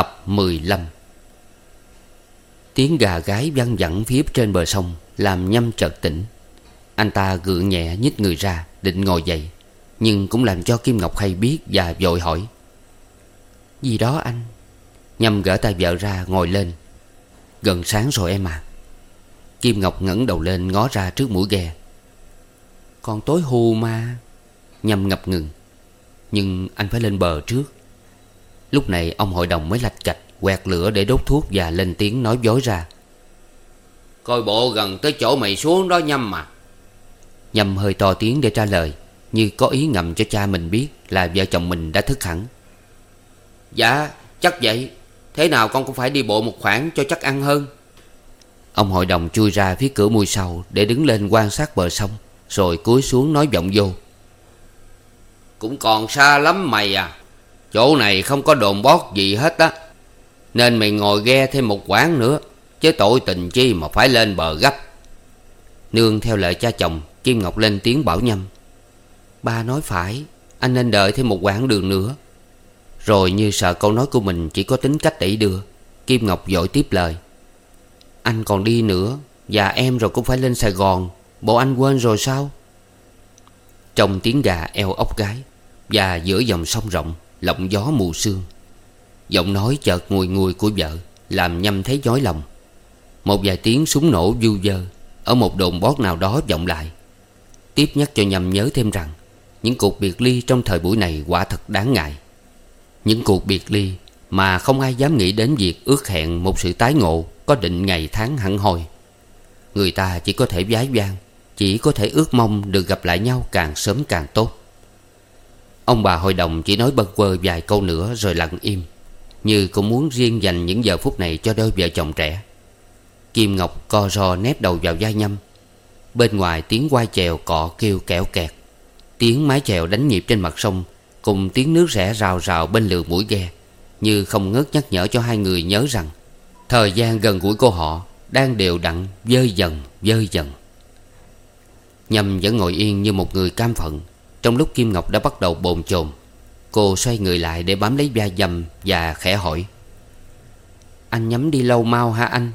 Tập 15 Tiếng gà gái văng vẳng phía trên bờ sông Làm nhâm chợt tỉnh. Anh ta gượng nhẹ nhích người ra, Định ngồi dậy, Nhưng cũng làm cho Kim Ngọc hay biết Và vội hỏi. Gì đó anh? Nhâm gỡ tay vợ ra ngồi lên. Gần sáng rồi em à. Kim Ngọc ngẩng đầu lên ngó ra trước mũi ghe. Còn tối hù mà. Nhâm ngập ngừng. Nhưng anh phải lên bờ trước. Lúc này ông hội đồng mới lạch cạch Quẹt lửa để đốt thuốc và lên tiếng nói dối ra. Coi bộ gần tới chỗ mày xuống đó nhâm mà. Nhâm hơi to tiếng để trả lời Như có ý ngầm cho cha mình biết Là vợ chồng mình đã thức hẳn. Dạ chắc vậy. Thế nào con cũng phải đi bộ một khoảng cho chắc ăn hơn. Ông hội đồng chui ra phía cửa mui sau Để đứng lên quan sát bờ sông Rồi cúi xuống nói vọng vô. Cũng còn xa lắm mày à Chỗ này không có đồn bót gì hết á. Nên mày ngồi ghe thêm một quán nữa, Chứ tội tình chi mà phải lên bờ gấp. Nương theo lời cha chồng, Kim Ngọc lên tiếng bảo nhâm Ba nói phải, Anh nên đợi thêm một quãng đường nữa. Rồi như sợ câu nói của mình Chỉ có tính cách đẩy đưa Kim Ngọc dội tiếp lời. Anh còn đi nữa Và em rồi cũng phải lên Sài Gòn, Bộ anh quên rồi sao? Trong tiếng gà eo ốc gái, Và giữa dòng sông rộng Lộng gió mù sương. Giọng nói chợt ngùi ngùi của vợ, Làm nhâm thấy chói lòng. Một vài tiếng súng nổ du dơ, Ở một đồn bót nào đó vọng lại. Tiếp nhắc cho nhâm nhớ thêm rằng, Những cuộc biệt ly trong thời buổi này quả thật đáng ngại. Những cuộc biệt ly Mà không ai dám nghĩ đến việc ước hẹn một sự tái ngộ Có định ngày tháng hẳn hoi. Người ta chỉ có thể vái vang, Chỉ có thể ước mong được gặp lại nhau càng sớm càng tốt. Ông bà hội đồng chỉ nói bâng quơ vài câu nữa rồi lặng im, Như cũng muốn riêng dành những giờ phút này cho đôi vợ chồng trẻ. Kim Ngọc co ro nép đầu vào da nhâm. Bên ngoài tiếng quai chèo cọ kêu kẹo kẹt. Tiếng mái chèo đánh nhịp trên mặt sông, Cùng tiếng nước rẽ rào rào bên lượt mũi ghe, Như không ngớt nhắc nhở cho hai người nhớ rằng, Thời gian gần gũi của họ Đang đều đặn dơi dần dơi dần. Nhâm vẫn ngồi yên như một người cam phận trong lúc Kim Ngọc đã bắt đầu bồn chồn, Cô xoay người lại để bám lấy da dầm Và khẽ hỏi. Anh nhắm đi lâu mau hả anh?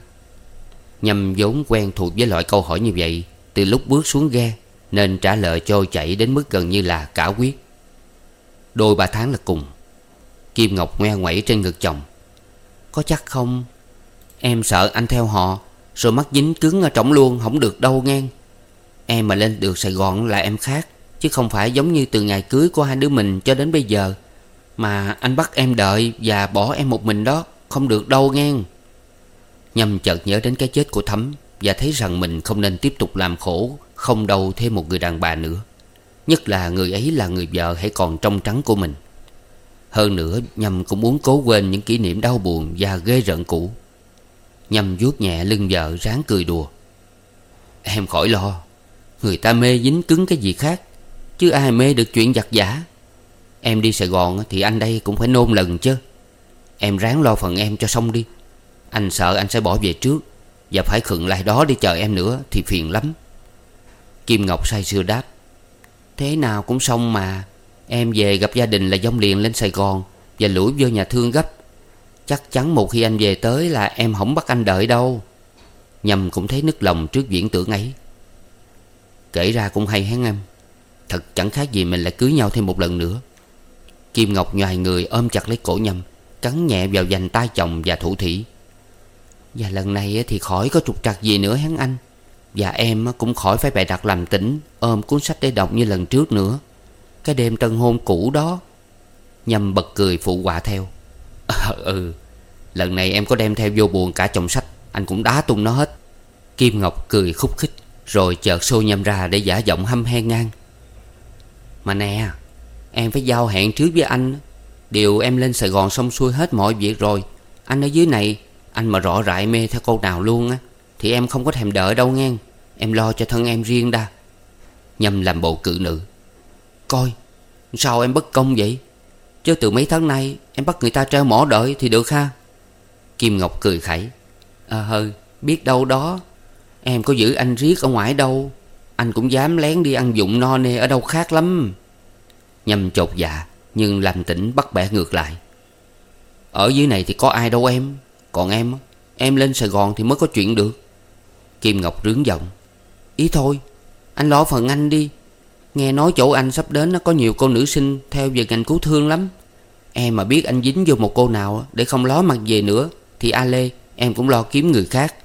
Nhâm vốn quen thuộc với loại câu hỏi như vậy, Từ lúc bước xuống ghe Nên trả lời trôi chảy đến mức gần như là cả quyết. Đôi ba tháng là cùng, Kim Ngọc ngoe ngoẩy trên ngực chồng. Có chắc không? Em sợ anh theo họ, Rồi mắt dính cứng ở trỏng luôn, Không được đâu ngang Em mà lên được Sài Gòn là em khác. Chứ không phải giống như từ ngày cưới của hai đứa mình cho đến bây giờ. Mà anh bắt em đợi Và bỏ em một mình đó Không được đâu ngang Nhâm chợt nhớ đến cái chết của Thắm Và thấy rằng mình không nên tiếp tục làm khổ, Không đâu thêm một người đàn bà nữa. Nhất là người ấy là người vợ hãy còn trong trắng của mình. Hơn nữa, Nhâm cũng muốn cố quên những kỷ niệm đau buồn Và ghê rợn cũ. Nhâm vuốt nhẹ lưng vợ ráng cười đùa. Em khỏi lo, Người ta mê dính cứng cái gì khác. Chứ ai mê được chuyện giặt giả. Em đi Sài Gòn thì anh đây cũng phải nôn lần chứ. Em ráng lo phần em cho xong đi. Anh sợ anh sẽ bỏ về trước, Và phải khựng lại đó để chờ em nữa Thì phiền lắm. Kim Ngọc say sưa đáp, Thế nào cũng xong mà. Em về gặp gia đình là dông liền lên Sài Gòn, Và lủi vô nhà thương gấp. Chắc chắn một khi anh về tới là em không bắt anh đợi đâu. Nhâm cũng thấy nức lòng trước viễn tưởng ấy. Kể ra cũng hay hén em. Thật chẳng khác gì mình lại cưới nhau thêm một lần nữa. Kim Ngọc nhòi người ôm chặt lấy cổ Nhâm Cắn nhẹ vào dành tay chồng và thủ thủy Và lần này thì khỏi có trục trặc gì nữa hắn anh. Và em cũng khỏi phải bày đặt làm tỉnh Ôm cuốn sách để đọc như lần trước nữa. Cái đêm tân hôn cũ đó Nhâm bật cười phụ họa theo. Ừ Lần này em có đem theo vô buồn cả chồng sách, Anh cũng đá tung nó hết. Kim Ngọc cười khúc khích, Rồi chợt xô nhâm ra để giả giọng hâm he ngang. Mà nè, Em phải giao hẹn trước với anh. Điều em lên Sài Gòn xong xuôi hết mọi việc rồi. Anh ở dưới này, Anh mà rõ rại mê theo cô nào luôn á, Thì em không có thèm đợi đâu nghe. Em lo cho thân em riêng đa. Nhâm làm bộ cự nữ. Coi, Sao em bất công vậy? Chứ từ mấy tháng nay, Em bắt người ta treo mỏ đợi thì được ha? Kim Ngọc cười khẩy. À hừ, biết đâu đó. Em có giữ anh riết ở ngoài đâu. Anh cũng dám lén đi ăn dụng no nê ở đâu khác lắm. Nhâm chột dạ Nhưng làm tỉnh bắt bẻ ngược lại. Ở dưới này thì có ai đâu em. Còn em Em lên Sài Gòn thì mới có chuyện được. Kim Ngọc rướng giọng. Ý thôi, Anh lo phần anh đi. Nghe nói chỗ anh sắp đến nó có nhiều cô nữ sinh Theo về ngành cứu thương lắm. Em mà biết anh dính vô một cô nào Để không ló mặt về nữa, Thì a lê, em cũng lo kiếm người khác.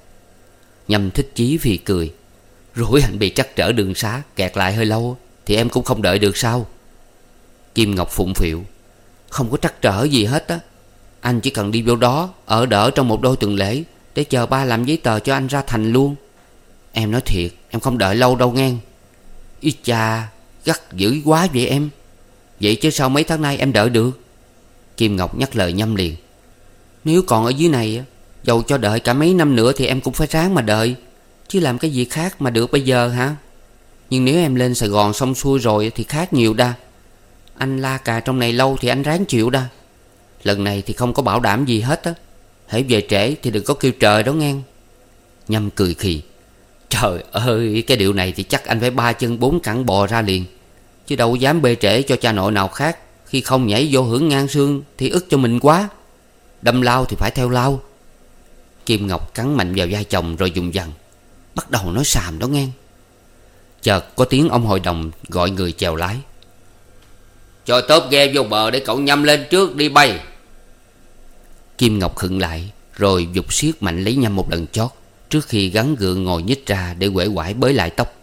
Nhâm thích chí vì cười. Rủi anh bị trắc trở đường xá, Kẹt lại hơi lâu, Thì em cũng không đợi được sao? Kim Ngọc phụng phịu. Không có trắc trở gì hết á. Anh chỉ cần đi vô đó, Ở đỡ trong một đôi tuần lễ, Để chờ ba làm giấy tờ cho anh ra thành luôn. Em nói thiệt, Em không đợi lâu đâu nghe. Ý cha, Gắt dữ quá vậy em. Vậy chứ sao mấy tháng nay em đợi được? Kim Ngọc nhắc lời nhâm liền. Nếu còn ở dưới này Dầu cho đợi cả mấy năm nữa Thì em cũng phải ráng mà đợi. Chứ làm cái gì khác mà được bây giờ hả? Nhưng nếu em lên Sài Gòn xong xuôi rồi Thì khác nhiều đa. Anh la cà trong này lâu thì anh ráng chịu đa. Lần này thì không có bảo đảm gì hết á. Hãy về trễ thì đừng có kêu trời đó nghe. Nhâm cười khì. Trời ơi, cái điệu này thì chắc anh phải ba chân bốn cẳng bò ra liền. Chứ đâu dám bê trễ cho cha nội nào khác. Khi không nhảy vô hưởng ngang xương Thì ức cho mình quá. Đâm lao thì phải theo lao. Kim Ngọc cắn mạnh vào vai chồng rồi dùng dằn. Bắt đầu nói xàm đó nghe. Chợt có tiếng ông hội đồng gọi người chèo lái. Cho tốp ghe vô bờ để cậu nhâm lên trước đi bay. Kim Ngọc khựng lại, Rồi dục siết mạnh lấy nhâm một lần chót, Trước khi gắn gượng ngồi nhích ra Để quể quải bới lại tóc.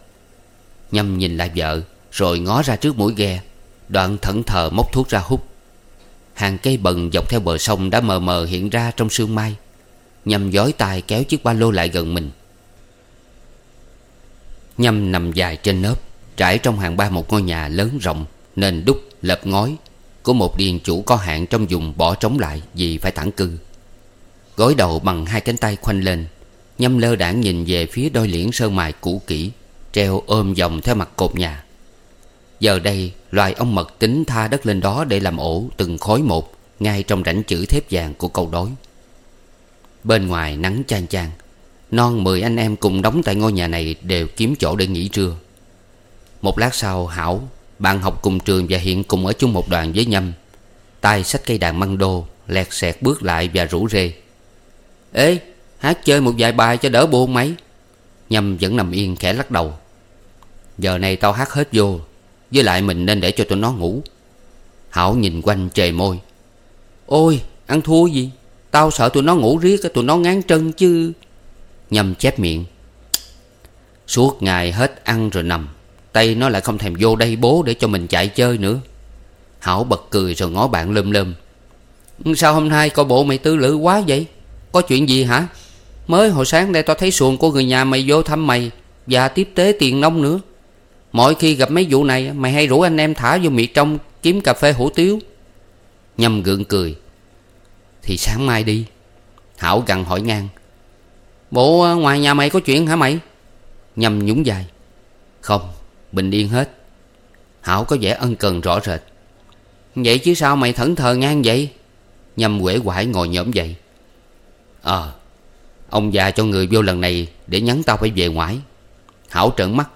Nhâm nhìn lại vợ, Rồi ngó ra trước mũi ghe, Đoạn thẫn thờ móc thuốc ra hút. Hàng cây bần dọc theo bờ sông Đã mờ mờ hiện ra trong sương mai. Nhâm giói tay kéo chiếc ba lô lại gần mình. Nhâm nằm dài trên nớp, Trải trong hàng ba một ngôi nhà lớn rộng, Nên đúc, lợp ngói. Của một điền chủ có hạn trong vùng bỏ trống lại Vì phải tản cư. Gối đầu bằng hai cánh tay khoanh lên, Nhâm lơ đảng nhìn về phía đôi liễn sơn mài cũ kỹ, Treo ôm vòng theo mặt cột nhà. Giờ đây, loài ong mật tính tha đất lên đó để làm ổ từng khối một, Ngay trong rãnh chữ thép vàng của câu đối. Bên ngoài nắng chan chan Non mười anh em cùng đóng tại ngôi nhà này Đều kiếm chỗ để nghỉ trưa. Một lát sau, Hảo, Bạn học cùng trường và hiện cùng ở chung một đoàn với Nhâm. Tay sách cây đàn măng đô, Lẹt xẹt bước lại và rủ rê. Ê, hát chơi một vài bài cho đỡ buồn mấy Nhâm vẫn nằm yên khẽ lắc đầu. Giờ này tao hát hết vô, Với lại mình nên để cho tụi nó ngủ. Hảo nhìn quanh trề môi. Ôi, ăn thua gì? Tao sợ tụi nó ngủ riết, Tụi nó ngán chân chứ. Nhâm chép miệng. Suốt ngày hết ăn rồi nằm. Tay nó lại không thèm vô đây bố Để cho mình chạy chơi nữa. Hảo bật cười rồi ngó bạn lơm lơm. Sao hôm nay coi bộ mày tư lự quá vậy? Có chuyện gì hả? Mới hồi sáng đây tao thấy xuồng của người nhà mày vô thăm mày Và tiếp tế tiền nông nữa. Mỗi khi gặp mấy vụ này, Mày hay rủ anh em thả vô miệt trong Kiếm cà phê hủ tiếu. Nhâm gượng cười. Thì sáng mai đi. Hảo gằn hỏi ngang. Bộ ờ, ngoài nhà mày có chuyện hả mày? Nhâm nhúng dài Không, bình yên hết. Hảo có vẻ ân cần rõ rệt. Vậy chứ sao mày thẫn thờ ngang vậy? Nhâm quể quải ngồi nhổm dậy. Ờ Ông già cho người vô lần này Để nhắn tao phải về ngoại. Hảo trợn mắt.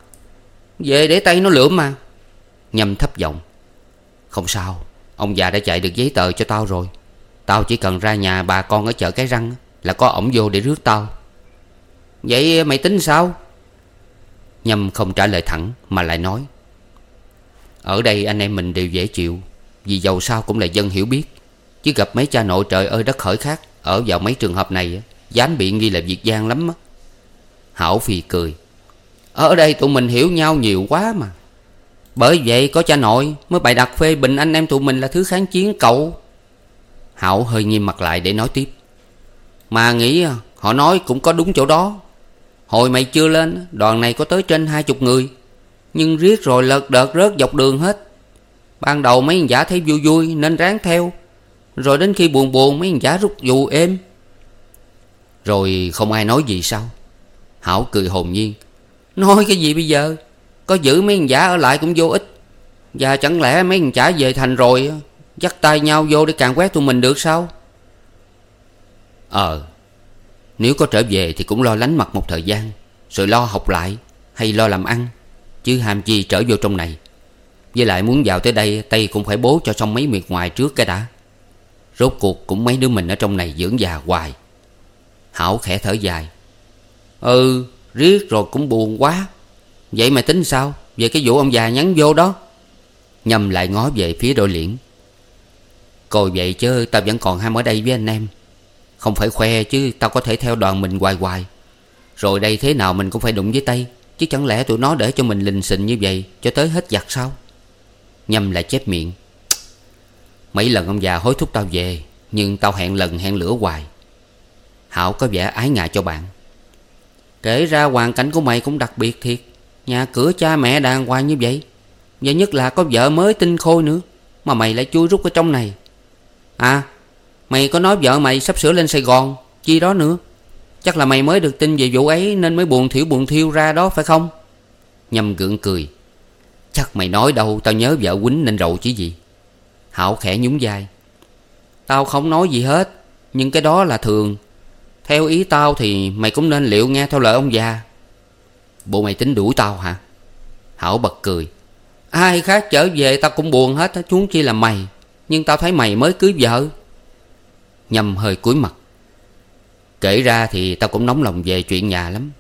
Về để tay nó lượm mà. Nhâm thấp giọng. Không sao, Ông già đã chạy được giấy tờ cho tao rồi. Tao chỉ cần ra nhà bà con ở chợ cái răng Là có ổng vô để rước tao. Vậy mày tính sao? Nhâm không trả lời thẳng Mà lại nói. Ở đây anh em mình đều dễ chịu, Vì dầu sao cũng là dân hiểu biết. Chứ gặp mấy cha nội trời ơi đất khởi khác, Ở vào mấy trường hợp này Dám bị nghi là việc gian lắm á. Hảo Phi cười. Ở đây tụi mình hiểu nhau nhiều quá mà. Bởi vậy có cha nội Mới bày đặt phê bình anh em tụi mình là thứ kháng chiến cậu. Hảo hơi nghiêm mặt lại để nói tiếp. Mà nghĩ à, họ nói cũng có đúng chỗ đó. Hồi mày chưa lên, Đoàn này có tới trên hai chục người. Nhưng riết rồi lợt đợt rớt dọc đường hết. Ban đầu mấy giả thấy vui vui, Nên ráng theo. Rồi đến khi buồn buồn, mấy giả rút dù êm. Rồi không ai nói gì sao? Hảo cười hồn nhiên. Nói cái gì bây giờ? Có giữ mấy giả ở lại cũng vô ích. Và chẳng lẽ mấy giả về thành rồi, Dắt tay nhau vô để càng quét tụi mình được sao? Ờ nếu có trở về thì cũng lo lánh mặt một thời gian, Rồi lo học lại Hay lo làm ăn, Chứ ham chi trở vô trong này. Với lại muốn vào tới đây, Tây cũng phải bố cho xong mấy miệt ngoài trước cái đã. Rốt cuộc cũng mấy đứa mình ở trong này dưỡng già hoài. Hảo khẽ thở dài. Ừ Riết rồi cũng buồn quá. Vậy mày tính sao? Về cái vụ ông già nhắn vô đó. Nhâm lại ngó về phía đội liễn. Coi vậy chứ, tao vẫn còn ham ở đây với anh em. Không phải khoe chứ, tao có thể theo đoàn mình hoài hoài. Rồi đây thế nào mình cũng phải đụng với tay, Chứ chẳng lẽ tụi nó để cho mình lình xình như vậy Cho tới hết giặt sao? Nhâm lại chép miệng. Mấy lần ông già hối thúc tao về, Nhưng tao hẹn lần hẹn lửa hoài. Hảo có vẻ ái ngại cho bạn. Kể ra hoàn cảnh của mày cũng đặc biệt thiệt. Nhà cửa cha mẹ đàng hoàng như vậy. Và nhất là có vợ mới tinh khôi nữa, Mà mày lại chui rút ở trong này. À Mày có nói vợ mày sắp sửa lên Sài Gòn, Chi đó nữa? Chắc là mày mới được tin về vụ ấy Nên mới buồn thiểu buồn thiêu ra đó, phải không? Nhâm gượng cười. Chắc mày nói đâu, tao nhớ vợ quýnh nên rậu chứ gì. Hảo khẽ nhún vai. Tao không nói gì hết, Nhưng cái đó là thường. Theo ý tao thì mày cũng nên liệu nghe theo lời ông già. Bộ mày tính đuổi tao hả? Hảo bật cười. Ai khác trở về tao cũng buồn hết Chúng chi là mày. Nhưng tao thấy mày mới cưới vợ. Nhâm hơi cúi mặt. Kể ra thì tao cũng nóng lòng về chuyện nhà lắm.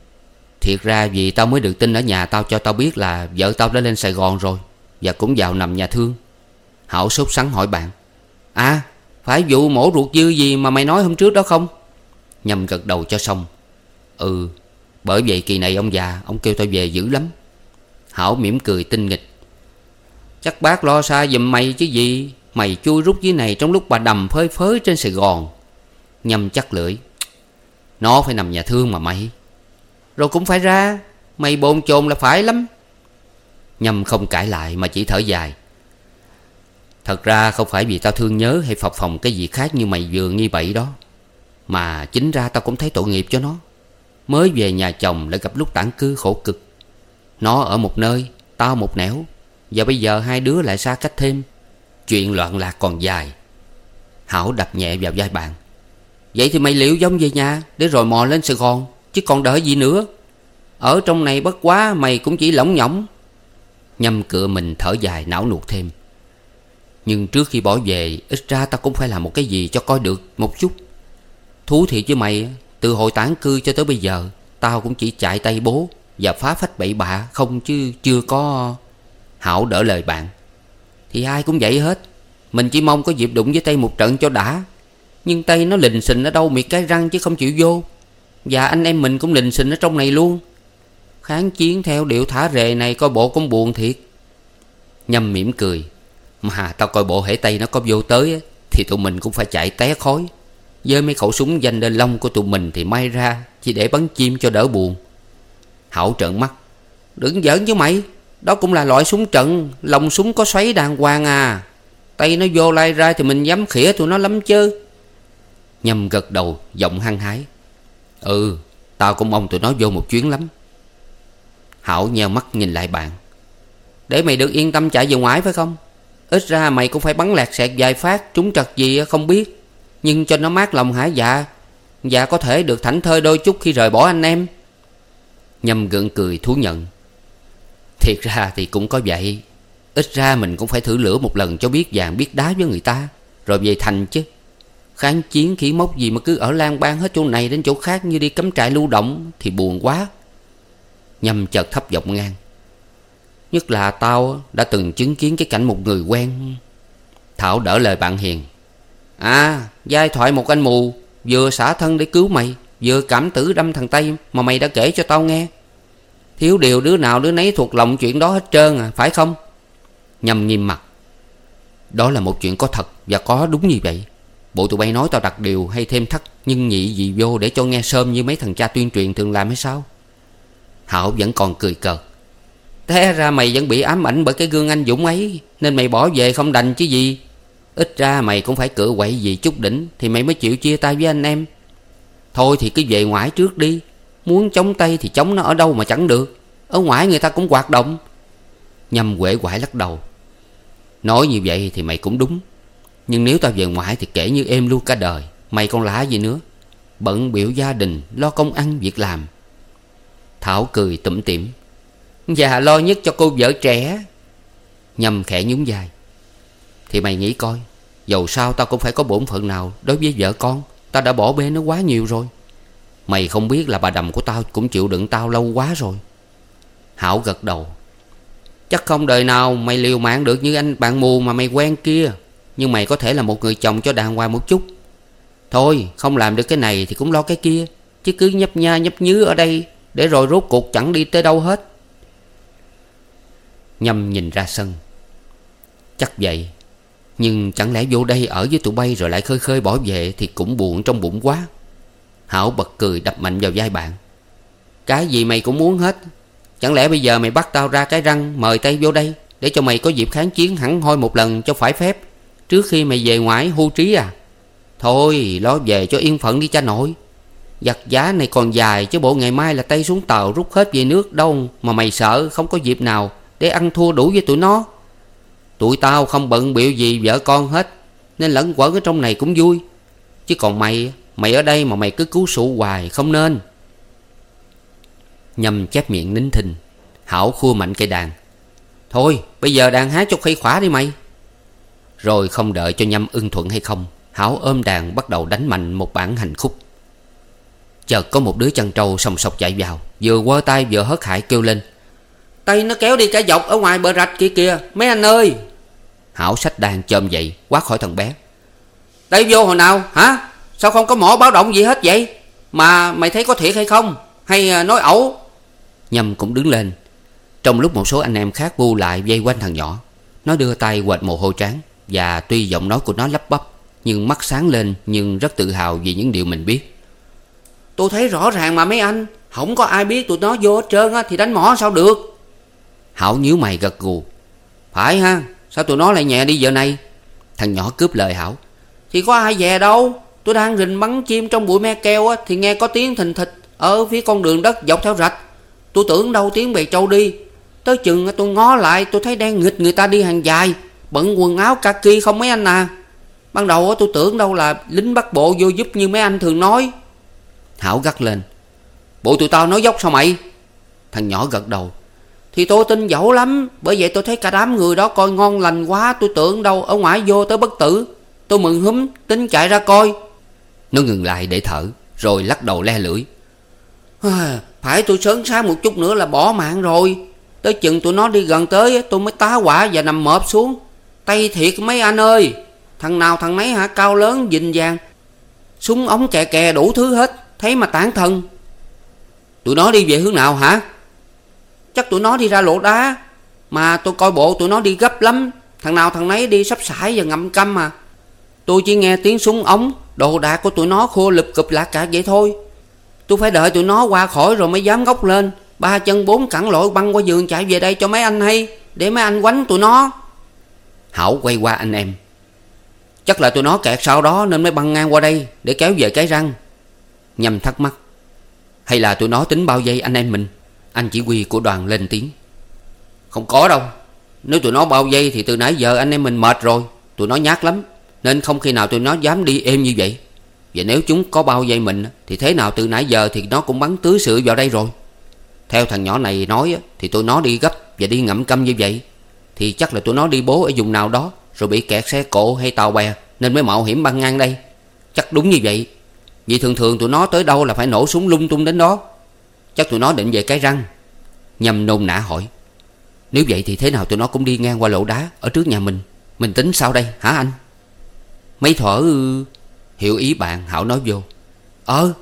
Thiệt ra vì tao mới được tin ở nhà tao cho tao biết là Vợ tao đã lên Sài Gòn rồi Và cũng vào nằm nhà thương. Hảo sốt sắng hỏi bạn À phải vụ mổ ruột dư gì mà mày nói hôm trước đó không? Nhâm gật đầu cho xong. Ừ Bởi vậy kỳ này ông già, Ông kêu tao về dữ lắm. Hảo mỉm cười tinh nghịch. Chắc bác lo xa giùm mày chứ gì. Mày chui rút dưới này trong lúc bà đầm phơi phới trên Sài Gòn. Nhâm chắc lưỡi. Nó phải nằm nhà thương mà mày. Rồi cũng phải ra. Mày bồn chồn là phải lắm. Nhâm không cãi lại mà chỉ thở dài. Thật ra không phải vì tao thương nhớ hay phập phòng cái gì khác như mày vừa nghi bậy đó. Mà chính ra tao cũng thấy tội nghiệp cho nó. Mới về nhà chồng lại gặp lúc tản cư khổ cực. Nó ở một nơi, tao một nẻo. Và bây giờ hai đứa lại xa cách thêm. Chuyện loạn lạc còn dài. Hảo đập nhẹ vào vai bạn. Vậy thì mày liệu giống về nhà, Để rồi mò lên Sài Gòn, Chứ còn đợi gì nữa. Ở trong này bất quá mày cũng chỉ lỏng nhỏng. Nhâm cựa mình thở dài não nuột thêm. Nhưng trước khi bỏ về, Ít ra tao cũng phải làm một cái gì cho coi được một chút. Thú thiệt với mày, Từ hồi tán cư cho tới bây giờ, Tao cũng chỉ chạy tay bố Và phá phách bậy bạ Không chứ chưa có. Hảo đỡ lời bạn. Thì ai cũng vậy hết. Mình chỉ mong có dịp đụng với tay một trận cho đã. Nhưng tay nó lình xình ở đâu miệt cái răng chứ không chịu vô. Và anh em mình cũng lình xình ở trong này luôn. Kháng chiến theo điệu thả rề này coi bộ cũng buồn thiệt. Nhâm mỉm cười. Mà tao coi bộ hễ tay nó có vô tới Thì tụi mình cũng phải chạy té khói. Với mấy khẩu súng danh lên lông của tụi mình Thì may ra, chỉ để bắn chim cho đỡ buồn. Hảo trợn mắt. Đừng giỡn chứ mày. Đó cũng là loại súng trận. Lòng súng có xoáy đàng hoàng à. Tay nó vô lai ra thì mình dám khỉa tụi nó lắm chứ. Nhâm gật đầu, giọng hăng hái. Ừ Tao cũng mong tụi nó vô một chuyến lắm. Hảo nheo mắt nhìn lại bạn. Để mày được yên tâm chạy về ngoài phải không? Ít ra mày cũng phải bắn lạc sẹt vài phát, Trúng trật gì không biết. Nhưng cho nó mát lòng hả? Dạ. Dạ có thể được thảnh thơi đôi chút khi rời bỏ anh em. Nhâm gượng cười thú nhận. Thiệt ra thì cũng có vậy. Ít ra mình cũng phải thử lửa một lần cho biết vàng biết đá với người ta. Rồi về thành chứ. Kháng chiến khí mốc gì mà cứ ở lang bang hết chỗ này đến chỗ khác như đi cắm trại lưu động Thì buồn quá. Nhâm chợt thấp giọng ngang. Nhất là tao đã từng chứng kiến cái cảnh một người quen. Thảo đỡ lời bạn hiền. À giai thoại một anh mù, Vừa xả thân để cứu mày, Vừa cảm tử đâm thằng Tây Mà mày đã kể cho tao nghe. Thiếu điều đứa nào đứa nấy thuộc lòng chuyện đó hết trơn à Phải không? Nhâm nghiêm mặt. Đó là một chuyện có thật Và có đúng như vậy. Bộ tụi bay nói tao đặt điều hay thêm thắt Nhưng nhị gì vô để cho nghe sơm như mấy thằng cha tuyên truyền thường làm hay sao? Hảo vẫn còn cười cợt. Thế ra mày vẫn bị ám ảnh bởi cái gương anh Dũng ấy, Nên mày bỏ về không đành chứ gì? Ít ra mày cũng phải cựa quậy gì chút đỉnh Thì mày mới chịu chia tay với anh em. Thôi thì cứ về ngoại trước đi. Muốn chống tay thì chống nó ở đâu mà chẳng được. Ở ngoài người ta cũng hoạt động. Nhâm quể quải lắc đầu. Nói như vậy thì mày cũng đúng. Nhưng nếu tao về ngoại thì kể như em luôn cả đời. Mày còn lá gì nữa? Bận biểu gia đình, Lo công ăn, việc làm. Thảo cười tủm tỉm. Dạ lo nhất cho cô vợ trẻ. Nhâm khẽ nhún vai. Thì mày nghĩ coi, Dầu sao tao cũng phải có bổn phận nào Đối với vợ con? Tao đã bỏ bê nó quá nhiều rồi. Mày không biết là bà đầm của tao Cũng chịu đựng tao lâu quá rồi. Hảo gật đầu. Chắc không đời nào mày liều mạng được như anh bạn mù mà mày quen kia. Nhưng mày có thể là một người chồng cho đàng hoàng một chút. Thôi, không làm được cái này thì cũng lo cái kia. Chứ cứ nhấp nha nhấp nhứ ở đây, Để rồi rốt cuộc chẳng đi tới đâu hết. Nhâm nhìn ra sân. Chắc vậy. Nhưng chẳng lẽ vô đây ở với tụi bay Rồi lại khơi khơi bỏ về Thì cũng buồn trong bụng quá. Hảo bật cười đập mạnh vào vai bạn. Cái gì mày cũng muốn hết. Chẳng lẽ bây giờ mày bắt tao ra cái răng, Mời tay vô đây, Để cho mày có dịp kháng chiến hẳn hoi một lần cho phải phép, Trước khi mày về ngoại hưu trí à? Thôi, lo về cho yên phận đi cha nội. Giặt giá này còn dài Chứ bộ ngày mai là tay xuống tàu rút hết về nước đâu Mà mày sợ không có dịp nào Để ăn thua đủ với tụi nó. Tụi tao không bận biểu gì vợ con hết, Nên lẫn quẩn ở trong này cũng vui. Chứ còn mày Mày ở đây mà mày cứ cứu sụ hoài, Không nên. Nhâm chép miệng nín thinh, Hảo khua mạnh cây đàn. Thôi, bây giờ đàn hát cho khuây khỏa đi mày. Rồi không đợi cho Nhâm ưng thuận hay không, Hảo ôm đàn bắt đầu đánh mạnh một bản hành khúc. Chợt có một đứa chăn trâu sòng sọc chạy vào, Vừa quơ tay vừa hớt hải kêu lên. Tay nó kéo đi cả dọc ở ngoài bờ rạch kia kìa, Mấy anh ơi! Hảo sách đàn chôm dậy, quát khỏi thằng bé. Đây vô hồi nào, hả? Sao không có mỏ báo động gì hết vậy? Mà mày thấy có thiệt hay không? Hay à, nói ẩu? Nhâm cũng đứng lên. Trong lúc một số anh em khác bu lại vây quanh thằng nhỏ Nó đưa tay quệt mồ hôi trán Và tuy giọng nói của nó lắp bắp Nhưng mắt sáng lên Nhưng rất tự hào vì những điều mình biết. Tôi thấy rõ ràng mà mấy anh. Không có ai biết tụi nó vô hết trơn á Thì đánh mỏ sao được? Hảo nhíu mày gật gù. Phải ha Sao tụi nó lại nhẹ đi giờ này? Thằng nhỏ cướp lời Hảo. Thì có ai về đâu Tôi đang rình bắn chim trong bụi me keo á, Thì nghe có tiếng thình thịch Ở phía con đường đất dọc theo rạch. Tôi tưởng đâu tiếng bè trâu đi. Tới chừng tôi ngó lại, tôi thấy đang nghịch người ta đi hàng dài, Bận quần áo kaki không mấy anh à. Ban đầu tôi tưởng đâu là lính bắt bộ vô giúp như mấy anh thường nói. Hảo gắt lên. Bộ tụi tao nói dốc sao mày? Thằng nhỏ gật đầu. Thì tôi tin dẫu lắm, Bởi vậy tôi thấy cả đám người đó coi ngon lành quá, Tôi tưởng đâu ở ngoài vô tới bất tử. Tôi mừng húm, tính chạy ra coi. Nó ngừng lại để thở, Rồi lắc đầu le lưỡi. À, phải tôi sớm sáng một chút nữa là bỏ mạng rồi. Tới chừng tụi nó đi gần tới, Tôi mới tá quả và nằm mộp xuống. Tay thiệt mấy anh ơi. Thằng nào thằng nấy hả? Cao lớn dình vàng Súng ống kè kè đủ thứ hết, Thấy mà tán thân. Tụi nó đi về hướng nào hả? Chắc tụi nó đi ra lỗ đá. Mà tôi coi bộ tụi nó đi gấp lắm. Thằng nào thằng nấy đi sắp sải và ngậm câm mà Tôi chỉ nghe tiếng súng ống. Đồ đạc của tụi nó khô lụp cụp lạc cả vậy thôi. Tôi phải đợi tụi nó qua khỏi rồi mới dám gốc lên. Ba chân bốn cẳng lội băng qua giường chạy về đây cho mấy anh hay, Để mấy anh quánh tụi nó. Hảo quay qua anh em. Chắc là tụi nó kẹt sau đó nên mới băng ngang qua đây Để kéo về cái răng. Nhâm thắc mắc, Hay là tụi nó tính bao giây anh em mình? Anh chỉ huy của đoàn lên tiếng. Không có đâu. Nếu tụi nó bao giây thì từ nãy giờ anh em mình mệt rồi. Tụi nó nhát lắm. Nên không khi nào tụi nó dám đi êm như vậy. Và nếu chúng có bao dây mình, Thì thế nào từ nãy giờ thì nó cũng bắn tứ sự vào đây rồi. Theo thằng nhỏ này nói Thì tụi nó đi gấp và đi ngậm câm như vậy. Thì chắc là tụi nó đi bố ở vùng nào đó, Rồi bị kẹt xe cộ hay tàu bè Nên mới mạo hiểm băng ngang đây. Chắc đúng như vậy. Vì thường thường tụi nó tới đâu là phải nổ súng lung tung đến đó. Chắc tụi nó định về cái răng. Nhâm nôn nã hỏi. Nếu vậy thì thế nào tụi nó cũng đi ngang qua lỗ đá Ở trước nhà mình? Mình tính sao đây, hả anh? Mấy thở ừ, Hiểu ý bạn, Hảo nói vô. Ờ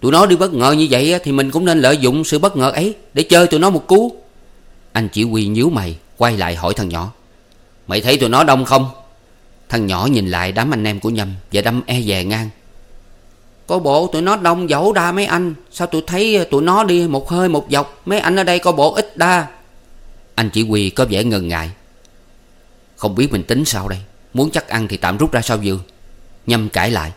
Tụi nó đi bất ngờ như vậy Thì mình cũng nên lợi dụng sự bất ngờ ấy Để chơi tụi nó một cú. Anh chỉ huy nhíu mày, Quay lại hỏi thằng nhỏ. Mày thấy tụi nó đông không? Thằng nhỏ nhìn lại đám anh em của Nhâm Và đâm e dè ngang. Có bộ tụi nó đông dẫu đa mấy anh, Sao tụi thấy tụi nó đi một hơi một dọc, Mấy anh ở đây có bộ ít đa? Anh chỉ huy có vẻ ngần ngại. Không biết mình tính sao đây. Muốn chắc ăn thì tạm rút ra sau giường. Nhâm cãi lại.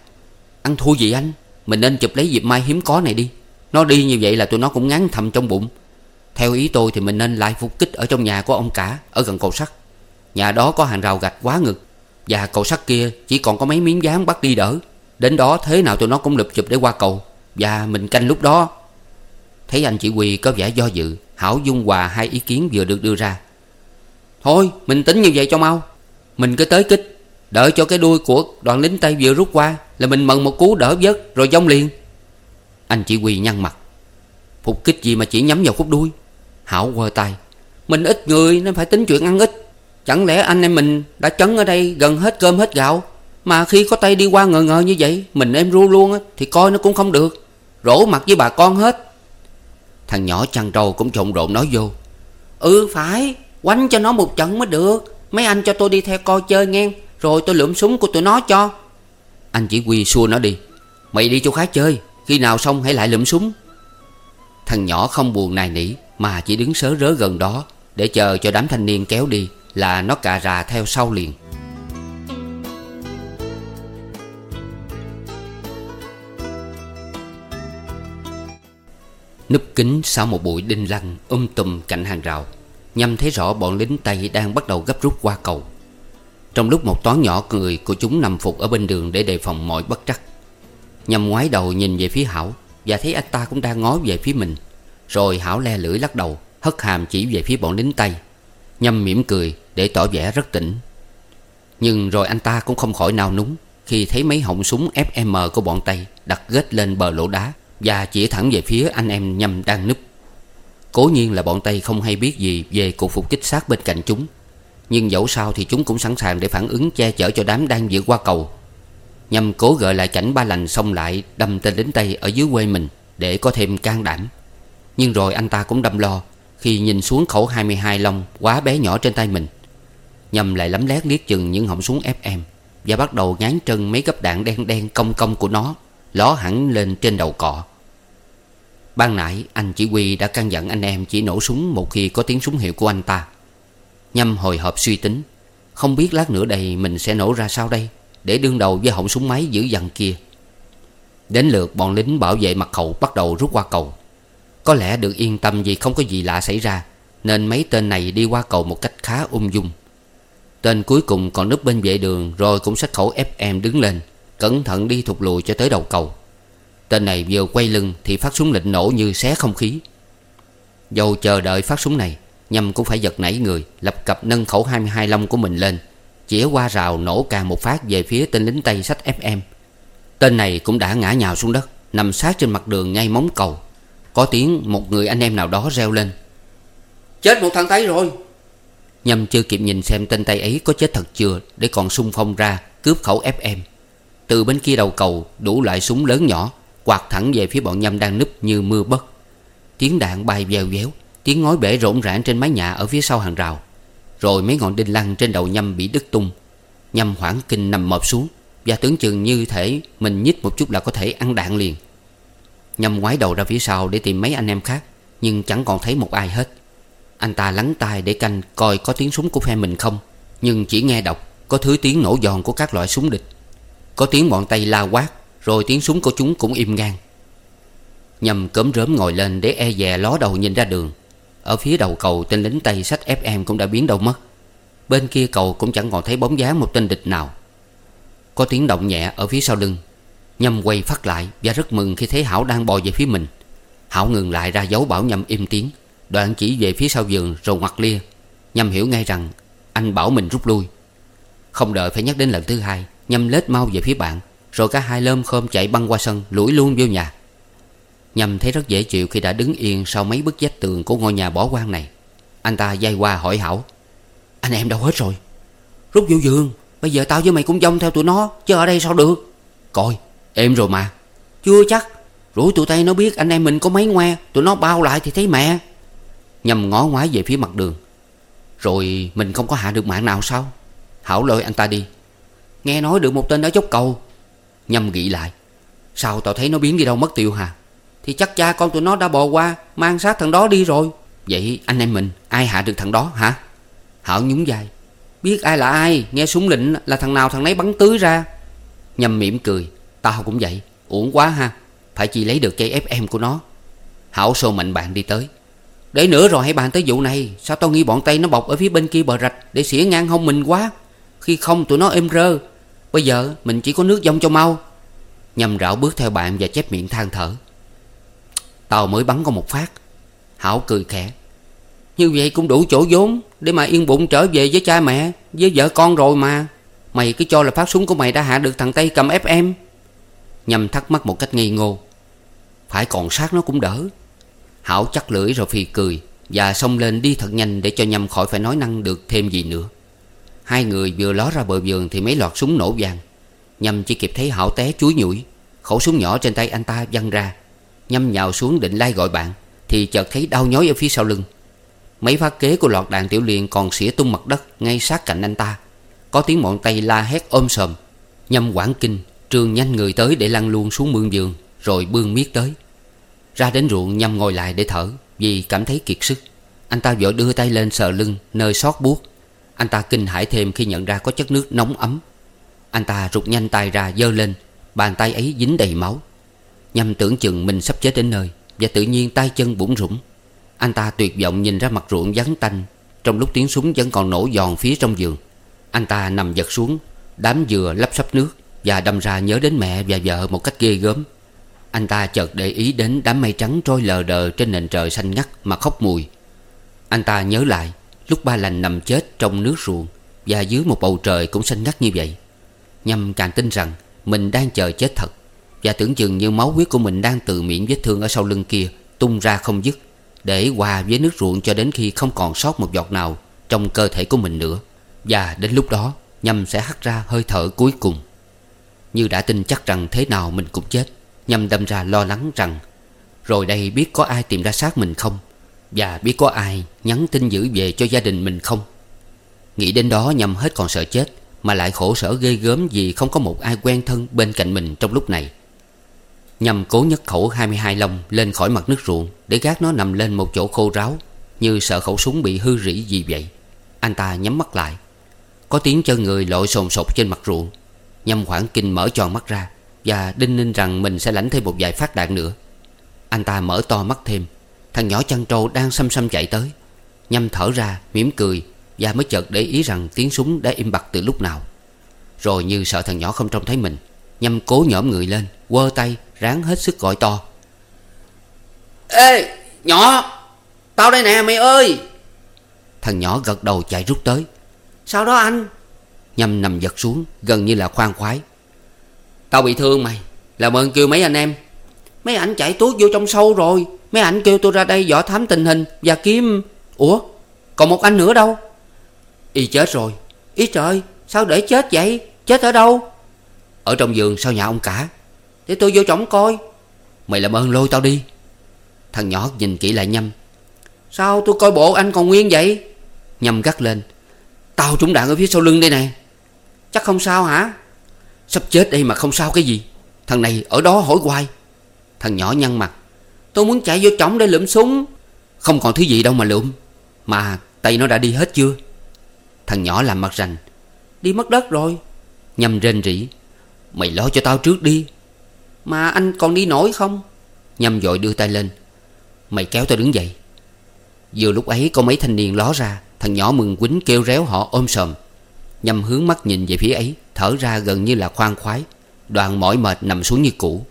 Ăn thua gì anh? Mình nên chụp lấy dịp mai hiếm có này đi. Nó đi như vậy là tụi nó cũng ngán thầm trong bụng. Theo ý tôi thì mình nên lại phục kích Ở trong nhà của ông cả, Ở gần cầu sắt. Nhà đó có hàng rào gạch quá ngực. Và cầu sắt kia chỉ còn có mấy miếng dán bắt đi đỡ. Đến đó thế nào tụi nó cũng lụp chụp để qua cầu. Và mình canh lúc đó. Thấy anh chỉ huy có vẻ do dự, Hảo dung hòa hai ý kiến vừa được đưa ra. Thôi, mình tính như vậy cho mau. Mình cứ tới kích. Đợi cho cái đuôi của đoàn lính Tây vừa rút qua Là mình mận một cú đỡ vớt rồi dông liền. Anh chỉ quỳ nhăn mặt. Phục kích gì mà chỉ nhắm vào khúc đuôi? Hảo quơ tay. Mình ít người nên phải tính chuyện ăn ít. Chẳng lẽ anh em mình đã chấn ở đây gần hết cơm hết gạo? Mà khi có tay đi qua ngờ ngờ như vậy, Mình em ru luôn á, Thì coi nó cũng không được. Rổ mặt với bà con hết. Thằng nhỏ chăn trâu cũng trộn rộn nói vô. Ừ phải. Quánh cho nó một trận mới được. Mấy anh cho tôi đi theo coi chơi nghe, Rồi tôi lượm súng của tụi nó cho. Anh chỉ huy xua nó đi. Mày đi chỗ khác chơi, Khi nào xong hãy lại lượm súng. Thằng nhỏ không buồn nài nỉ, Mà chỉ đứng sớ rớ gần đó, Để chờ cho đám thanh niên kéo đi, Là nó cà rà theo sau liền. Núp kính sau một bụi đinh lăng um tùm cạnh hàng rào. Nhâm thấy rõ bọn lính Tây đang bắt đầu gấp rút qua cầu. Trong lúc một toán nhỏ người của chúng nằm phục ở bên đường để đề phòng mọi bất trắc. Nhâm ngoái đầu nhìn về phía Hảo Và thấy anh ta cũng đang ngó về phía mình. Rồi Hảo le lưỡi lắc đầu, Hất hàm chỉ về phía bọn lính Tây. Nhâm mỉm cười để tỏ vẻ rất tỉnh. Nhưng rồi anh ta cũng không khỏi nào núng Khi thấy mấy họng súng FM của bọn Tây Đặt ghét lên bờ lỗ đá Và chỉ thẳng về phía anh em Nhâm đang núp. Cố nhiên là bọn Tây không hay biết gì Về cuộc phục kích sát bên cạnh chúng. Nhưng dẫu sao thì chúng cũng sẵn sàng Để phản ứng che chở cho đám đang vượt qua cầu. Nhằm cố gợi lại cảnh ba lành xong lại, Đâm tên lính Tây ở dưới quê mình Để có thêm can đảm. Nhưng rồi anh ta cũng đâm lo, Khi nhìn xuống khẩu 22 lông Quá bé nhỏ trên tay mình. Nhằm lại lấm lét liếc chừng những họng súng FM Và bắt đầu ngán chân mấy gấp đạn đen đen cong cong của nó, Ló hẳn lên trên đầu cọ. Ban nãy, anh chỉ huy đã căn dặn anh em chỉ nổ súng một khi có tiếng súng hiệu của anh ta. Nhâm hồi hộp suy tính, Không biết lát nữa đây mình sẽ nổ ra sao đây, Để đương đầu với họng súng máy dữ dằn kia. Đến lượt bọn lính bảo vệ mặt khẩu bắt đầu rút qua cầu. Có lẽ được yên tâm vì không có gì lạ xảy ra, Nên mấy tên này đi qua cầu một cách khá ung dung. Tên cuối cùng còn núp bên vệ đường Rồi cũng xách khẩu FM đứng lên, Cẩn thận đi thụt lùi cho tới đầu cầu. Tên này vừa quay lưng Thì phát súng lệnh nổ như xé không khí. Dầu chờ đợi phát súng này Nhâm cũng phải giật nảy người Lập cập nâng khẩu 22 lông của mình lên Chỉa qua rào nổ càng một phát Về phía tên lính Tây sách FM Tên này cũng đã ngã nhào xuống đất Nằm sát trên mặt đường ngay móng cầu. Có tiếng một người anh em nào đó reo lên. Chết một thằng Tây rồi. Nhâm chưa kịp nhìn xem tên Tây ấy có chết thật chưa Để còn xung phong ra cướp khẩu FM Từ bên kia đầu cầu đủ loại súng lớn nhỏ Quạt thẳng về phía bọn Nhâm đang núp như mưa bất Tiếng đạn bay vèo véo Tiếng ngói bể rộn rã trên mái nhà ở phía sau hàng rào. Rồi mấy ngọn đinh lăng trên đầu Nhâm bị đứt tung. Nhâm hoảng kinh nằm mọp xuống, Và tưởng chừng như thể mình nhích một chút là có thể ăn đạn liền. Nhâm ngoái đầu ra phía sau để tìm mấy anh em khác, Nhưng chẳng còn thấy một ai hết. Anh ta lắng tai để canh coi có tiếng súng của phe mình không, Nhưng chỉ nghe đọc Có thứ tiếng nổ giòn của các loại súng địch. Có tiếng bọn tay la quát rồi tiếng súng của chúng cũng im ngang. Nhâm cớm rớm ngồi lên để e dè ló đầu nhìn ra đường. Ở phía đầu cầu tên lính Tây sách FM cũng đã biến đâu mất. Bên kia cầu cũng chẳng còn thấy bóng dáng một tên địch nào. Có tiếng động nhẹ ở phía sau lưng. Nhâm quay phát lại Và rất mừng khi thấy Hảo đang bò về phía mình. Hảo ngừng lại ra dấu bảo Nhâm im tiếng. Đoạn chỉ về phía sau giường rồi ngoặt lia. Nhâm hiểu ngay rằng Anh bảo mình rút lui. Không đợi phải nhắc đến lần thứ hai Nhâm lết mau về phía bạn. Rồi cả hai lơm khom chạy băng qua sân, Lủi luôn vô nhà. Nhâm thấy rất dễ chịu khi đã đứng yên Sau mấy bức vách tường của ngôi nhà bỏ hoang này. Anh ta dây qua hỏi Hảo, Anh em đâu hết rồi? Rút vô giường, Bây giờ tao với mày cũng dông theo tụi nó, Chứ ở đây sao được? Coi êm rồi mà. Chưa chắc. Rủi tụi tay nó biết anh em mình có mấy ngoe, Tụi nó bao lại thì thấy mẹ. Nhâm ngó ngoái về phía mặt đường. Rồi mình không có hạ được mạng nào sao? Hảo lôi anh ta đi. Nghe nói được một tên ở chốc cầu Nhâm nghĩ lại. Sao tao thấy nó biến đi đâu mất tiêu hả Thì chắc cha con tụi nó đã bò qua, Mang sát thằng đó đi rồi. Vậy anh em mình, ai hạ được thằng đó hả? Hảo nhún vai. Biết ai là ai, Nghe súng lệnh là thằng nào thằng nấy bắn tưới ra. Nhâm mỉm cười. Tao cũng vậy, Uổng quá ha. Phải chỉ lấy được cây FM của nó. Hảo xô mạnh bạn đi tới. Để nữa rồi hãy bàn tới vụ này. Sao tao nghĩ bọn Tây nó bọc ở phía bên kia bờ rạch Để xỉa ngang hông mình quá? Khi không tụi nó êm rơ Bây giờ mình chỉ có nước dông cho mau. Nhâm rảo bước theo bạn và chép miệng than thở. Tàu mới bắn có một phát. Hảo cười khẽ. Như vậy cũng đủ chỗ vốn Để mà yên bụng trở về với cha mẹ, Với vợ con rồi mà. Mày cứ cho là phát súng của mày đã hạ được thằng Tây cầm FM Nhâm thắc mắc một cách nghi ngô. Phải còn sát nó cũng đỡ. Hảo chắc lưỡi rồi phì cười. Và xông lên đi thật nhanh Để cho Nhâm khỏi phải nói năng được thêm gì nữa. Hai người vừa ló ra bờ vườn Thì mấy loạt súng nổ vàng Nhâm chỉ kịp thấy Hảo té chuối nhủi, Khẩu súng nhỏ trên tay anh ta văng ra. Nhâm nhào xuống định lai gọi bạn, Thì chợt thấy đau nhói ở phía sau lưng. Mấy phát kế của loạt đạn tiểu liên còn xỉa tung mặt đất Ngay sát cạnh anh ta. Có tiếng bọn tay la hét ôm sòm. Nhâm quảng kinh, Trường nhanh người tới để lăn luôn xuống mương giường Rồi bươn miết tới. Ra đến ruộng, Nhâm ngồi lại để thở, Vì cảm thấy kiệt sức. Anh ta vội đưa tay lên sờ lưng, Nơi sót buốt. Anh ta kinh hãi thêm khi nhận ra có chất nước nóng ấm. Anh ta rụt nhanh tay ra dơ lên, Bàn tay ấy dính đầy máu. Nhằm tưởng chừng mình sắp chết đến nơi, Và tự nhiên tay chân bủng rủng Anh ta tuyệt vọng nhìn ra mặt ruộng vắng tanh. Trong lúc tiếng súng vẫn còn nổ giòn phía trong giường, Anh ta nằm giật xuống, Đám dừa lấp sắp nước Và đâm ra nhớ đến mẹ và vợ một cách ghê gớm. Anh ta chợt để ý đến đám mây trắng trôi lờ đờ trên nền trời xanh ngắt mà khóc mùi. Anh ta nhớ lại Lúc ba lành nằm chết trong nước ruộng Và dưới một bầu trời cũng xanh ngắt như vậy, Nhâm càng tin rằng Mình đang chờ chết thật. Và tưởng chừng như máu huyết của mình đang từ miệng vết thương ở sau lưng kia Tung ra không dứt, Để hòa với nước ruộng cho đến khi không còn sót một giọt nào Trong cơ thể của mình nữa. Và đến lúc đó, Nhâm sẽ hắt ra hơi thở cuối cùng. Như đã tin chắc rằng thế nào mình cũng chết, Nhâm đâm ra lo lắng rằng, Rồi đây biết có ai tìm ra xác mình không? Và biết có ai nhắn tin giữ về cho gia đình mình không? Nghĩ đến đó nhầm hết còn sợ chết, Mà lại khổ sở ghê gớm vì không có một ai quen thân bên cạnh mình trong lúc này. Nhầm cố nhấc khẩu 22 lông lên khỏi mặt nước ruộng Để gác nó nằm lên một chỗ khô ráo, Như sợ khẩu súng bị hư rỉ gì vậy. Anh ta nhắm mắt lại. Có tiếng chân người lội sồn sột trên mặt ruộng. Nhâm khoảng kinh mở tròn mắt ra Và đinh ninh rằng mình sẽ lãnh thêm một vài phát đạn nữa. Anh ta mở to mắt thêm. Thằng nhỏ chăn trâu đang xăm xăm chạy tới. Nhâm thở ra mỉm cười Và mới chợt để ý rằng tiếng súng đã im bặt từ lúc nào. Rồi như sợ thằng nhỏ không trông thấy mình Nhâm cố nhõm người lên quơ tay ráng hết sức gọi to. Ê nhỏ Tao đây nè mày ơi! Thằng nhỏ gật đầu chạy rút tới. Sao đó anh? Nhâm nằm giật xuống gần như là khoan khoái. Tao bị thương mày Làm ơn kêu mấy anh em Mấy ảnh chạy tuốt vô trong sâu rồi. Mấy ảnh kêu tôi ra đây dò thám tình hình Và kiếm. Ủa, còn một anh nữa đâu? Y chết rồi. Ý trời, sao để chết vậy? Chết ở đâu? Ở trong giường sau nhà ông cả. Để tôi vô trỏng coi. Mày làm ơn lôi tao đi. Thằng nhỏ nhìn kỹ lại nhâm Sao tôi coi bộ anh còn nguyên vậy? Nhâm gắt lên. Tao trúng đạn ở phía sau lưng đây nè. Chắc không sao hả? Sắp chết đây mà không sao cái gì. Thằng này ở đó hỏi hoài. Thằng nhỏ nhăn mặt. Tôi muốn chạy vô trỏng để lượm súng. Không còn thứ gì đâu mà lượm. Mà tay nó đã đi hết chưa? Thằng nhỏ làm mặt rành. Đi mất đất rồi. Nhâm rên rỉ. Mày lo cho tao trước đi. Mà anh còn đi nổi không? Nhâm vội đưa tay lên. Mày kéo tao đứng dậy. Vừa lúc ấy có mấy thanh niên ló ra. Thằng nhỏ mừng quýnh kêu réo họ ôm sòm. Nhâm hướng mắt nhìn về phía ấy, Thở ra gần như là khoan khoái. Đoàn mỏi mệt nằm xuống như cũ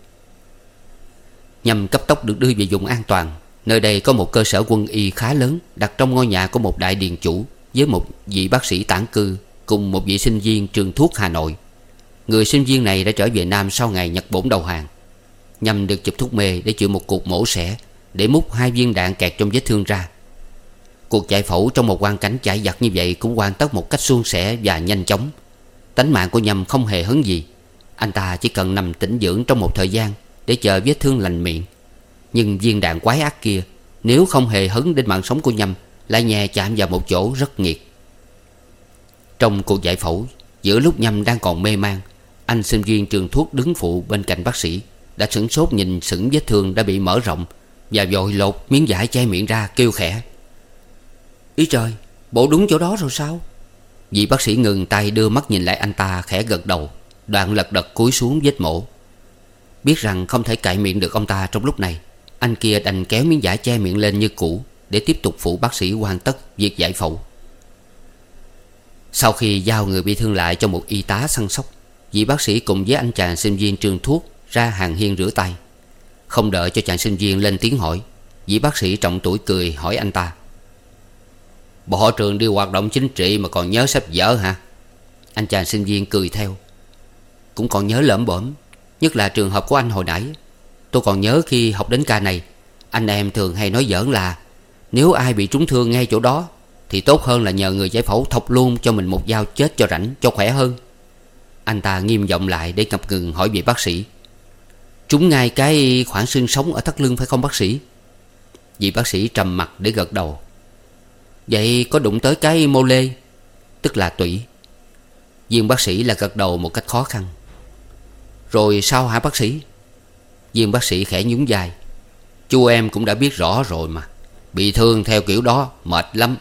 nhằm cấp tốc được đưa về vùng an toàn, Nơi đây có một cơ sở quân y khá lớn Đặt trong ngôi nhà của một đại điền chủ Với một vị bác sĩ tản cư Cùng một vị sinh viên trường thuốc Hà Nội. Người sinh viên này đã trở về Nam Sau ngày Nhật Bổn đầu hàng, nhằm được chụp thuốc mê để chịu một cuộc mổ xẻ, Để múc hai viên đạn kẹt trong vết thương ra. Cuộc chạy phẫu trong một hoàn cảnh chạy giặt như vậy Cũng hoàn tất một cách suôn sẻ và nhanh chóng. Tánh mạng của Nhâm không hề hấn gì. Anh ta chỉ cần nằm tĩnh dưỡng trong một thời gian để chờ vết thương lành miệng. Nhưng viên đạn quái ác kia, Nếu không hề hấn đến mạng sống của Nhâm, Lại nhẹ chạm vào một chỗ rất nghiệt. Trong cuộc giải phẫu, Giữa lúc Nhâm đang còn mê man, Anh sinh viên trường thuốc đứng phụ bên cạnh bác sĩ Đã sửng sốt nhìn sững vết thương đã bị mở rộng Và vội lột miếng vải che miệng ra kêu khẽ. Ý trời, Bộ đúng chỗ đó rồi sao? Vị bác sĩ ngừng tay đưa mắt nhìn lại anh ta khẽ gật đầu, Đoạn lật đật cúi xuống vết mổ. Biết rằng không thể cạy miệng được ông ta trong lúc này. Anh kia đành kéo miếng vải che miệng lên như cũ Để tiếp tục phụ bác sĩ hoàn tất việc giải phẫu. Sau khi giao người bị thương lại cho một y tá săn sóc, Vị bác sĩ cùng với anh chàng sinh viên trường thuốc Ra hàng hiên rửa tay. Không đợi cho chàng sinh viên lên tiếng hỏi, Vị bác sĩ trọng tuổi cười hỏi anh ta. Bỏ trường đi hoạt động chính trị mà còn nhớ sách vở hả? Anh chàng sinh viên cười theo. Cũng còn nhớ lỡm bẩm Nhất là trường hợp của anh hồi nãy. Tôi còn nhớ khi học đến ca này, Anh em thường hay nói giỡn là, Nếu ai bị trúng thương ngay chỗ đó, Thì tốt hơn là nhờ người giải phẫu thọc luôn cho mình một dao chết cho rảnh, cho khỏe hơn. Anh ta nghiêm giọng lại để ngập ngừng hỏi vị bác sĩ. Trúng ngay cái khoảng xương sống ở thắt lưng phải không bác sĩ? Vị bác sĩ trầm mặt để gật đầu. Vậy có đụng tới cái mô lê, Tức là tủy. Viên bác sĩ là gật đầu một cách khó khăn. Rồi sao hả bác sĩ? Viên bác sĩ khẽ nhún dài Chú em cũng đã biết rõ rồi mà. Bị thương theo kiểu đó, mệt lắm.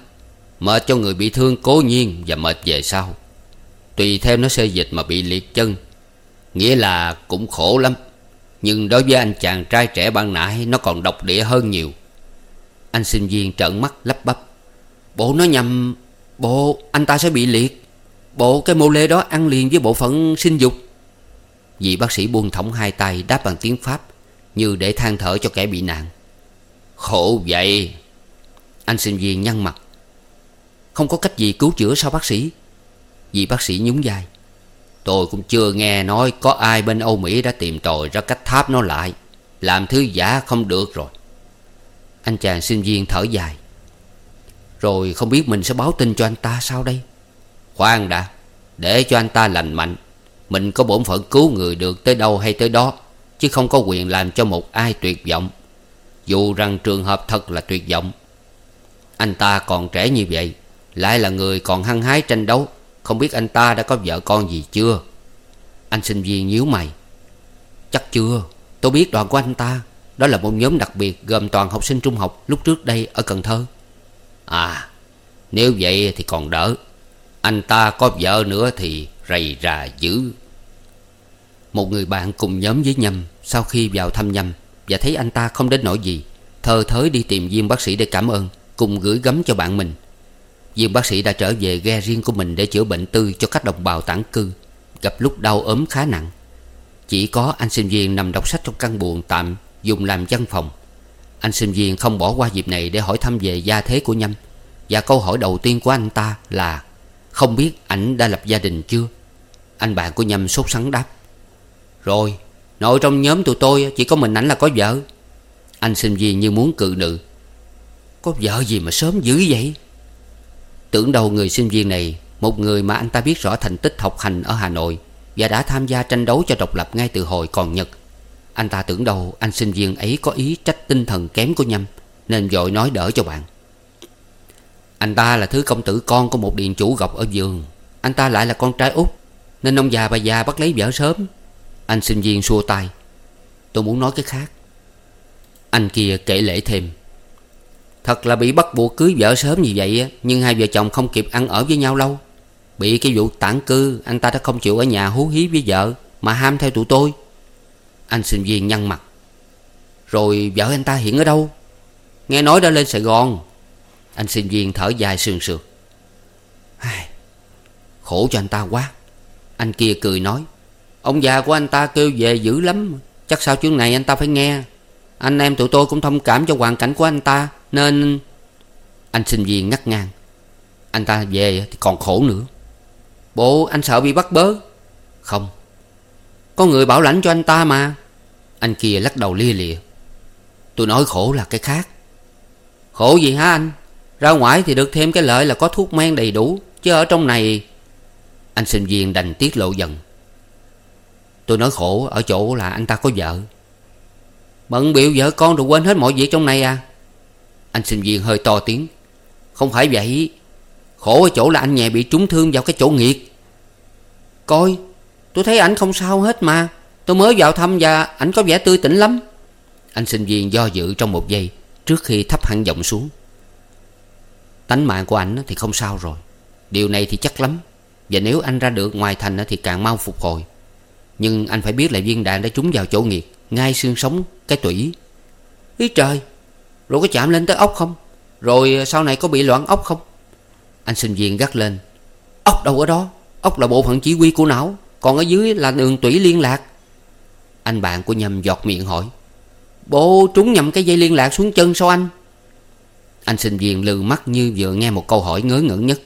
Mệt cho người bị thương cố nhiên Và mệt về sau. Tùy theo nó xê dịch mà bị liệt chân. Nghĩa là cũng khổ lắm. Nhưng đối với anh chàng trai trẻ ban nãy, Nó còn độc địa hơn nhiều. Anh sinh viên trợn mắt lắp bắp. Bộ nó nhầm. Bộ anh ta sẽ bị liệt. Bộ cái mô lê đó ăn liền với bộ phận sinh dục. Vị bác sĩ buông thõng hai tay đáp bằng tiếng Pháp, Như để than thở cho kẻ bị nạn. Khổ vậy. Anh sinh viên nhăn mặt. Không có cách gì cứu chữa sao bác sĩ? Vị bác sĩ nhún vai. Tôi cũng chưa nghe nói có ai bên Âu Mỹ đã tìm tòi ra cách tháp nó lại. Làm thứ giả không được rồi. Anh chàng sinh viên thở dài. Rồi không biết mình sẽ báo tin cho anh ta sao đây? Khoan đã, Để cho anh ta lành mạnh. Mình có bổn phận cứu người được tới đâu hay tới đó, Chứ không có quyền làm cho một ai tuyệt vọng. Dù rằng trường hợp thật là tuyệt vọng, Anh ta còn trẻ như vậy, Lại là người còn hăng hái tranh đấu. Không biết anh ta đã có vợ con gì chưa? Anh sinh viên nhíu mày. Chắc chưa. Tôi biết đoàn của anh ta. Đó là một nhóm đặc biệt gồm toàn học sinh trung học Lúc trước đây ở Cần Thơ. À Nếu vậy thì còn đỡ. Anh ta có vợ nữa thì rầy rà dữ. Một người bạn cùng nhóm với Nhâm Sau khi vào thăm Nhâm Và thấy anh ta không đến nỗi gì Thơ thới đi tìm viên bác sĩ để cảm ơn, Cùng gửi gắm cho bạn mình. Viên bác sĩ đã trở về ghe riêng của mình Để chữa bệnh tư cho các đồng bào tản cư, Gặp lúc đau ốm khá nặng. Chỉ có anh sinh viên nằm đọc sách trong căn buồng tạm Dùng làm văn phòng. Anh sinh viên không bỏ qua dịp này để hỏi thăm về gia thế của Nhâm Và câu hỏi đầu tiên của anh ta là, Không biết ảnh đã lập gia đình chưa? Anh bạn của Nhâm sốt sắng đáp rồi, Nội trong nhóm tụi tôi chỉ có mình ảnh là có vợ. Anh sinh viên như muốn cự nữ. Có vợ gì mà sớm dữ vậy? Tưởng đầu người sinh viên này, Một người mà anh ta biết rõ thành tích học hành ở Hà Nội Và đã tham gia tranh đấu cho độc lập ngay từ hồi còn Nhật. Anh ta tưởng đầu anh sinh viên ấy có ý trách tinh thần kém của Nhâm, Nên vội nói đỡ cho bạn. Anh ta là thứ công tử con của một điện chủ gọc ở giường. Anh ta lại là con trai út, Nên ông già bà già bắt lấy vợ sớm. Anh sinh viên xua tay. Tôi muốn nói cái khác. Anh kia kể lễ thêm. Thật là bị bắt buộc cưới vợ sớm như vậy Nhưng hai vợ chồng không kịp ăn ở với nhau lâu. Bị cái vụ tản cư, Anh ta đã không chịu ở nhà hú hí với vợ, Mà ham theo tụi tôi. Anh sinh viên nhăn mặt. Rồi vợ anh ta hiện ở đâu? Nghe nói đã lên Sài Gòn. Anh sinh viên thở dài sườn sượt Khổ cho anh ta quá. Anh kia cười nói. Ông già của anh ta kêu về dữ lắm. Chắc sau chuyện này anh ta phải nghe. Anh em tụi tôi cũng thông cảm cho hoàn cảnh của anh ta, Nên Anh sinh viên ngắt ngang. Anh ta về thì còn khổ nữa. Bộ, anh sợ bị bắt bớ. Không. Có người bảo lãnh cho anh ta mà. Anh kia lắc đầu lia lịa. Tôi nói khổ là cái khác. Khổ gì hả anh? Ra ngoài thì được thêm cái lợi là có thuốc men đầy đủ. Chứ ở trong này, Anh sinh viên đành tiết lộ dần. Tôi nói khổ, ở chỗ là anh ta có vợ. Bận biểu vợ con rồi quên hết mọi việc trong này à? Anh sinh viên hơi to tiếng. Không phải vậy. Khổ ở chỗ là anh nhẹ bị trúng thương vào cái chỗ nghiệt. Coi, Tôi thấy ảnh không sao hết mà. Tôi mới vào thăm và ảnh có vẻ tươi tỉnh lắm. Anh sinh viên do dự trong một giây Trước khi thấp hẳn giọng xuống. Tánh mạng của ảnh thì không sao rồi. Điều này thì chắc lắm. Và nếu anh ra được ngoài thành thì càng mau phục hồi. Nhưng anh phải biết là viên đạn đã trúng vào chỗ nghiệt, Ngay xương sống cái tủy. Ý trời Rồi có chạm lên tới ốc không? Rồi sau này có bị loạn ốc không? Anh sinh viên gắt lên. Ốc đâu ở đó? Ốc là bộ phận chỉ huy của não, Còn ở dưới là đường tủy liên lạc. Anh bạn của nhầm giọt miệng hỏi. Bộ trúng nhầm cái dây liên lạc xuống chân sao anh? Anh sinh viên lừ mắt như vừa nghe một câu hỏi ngớ ngẩn nhất.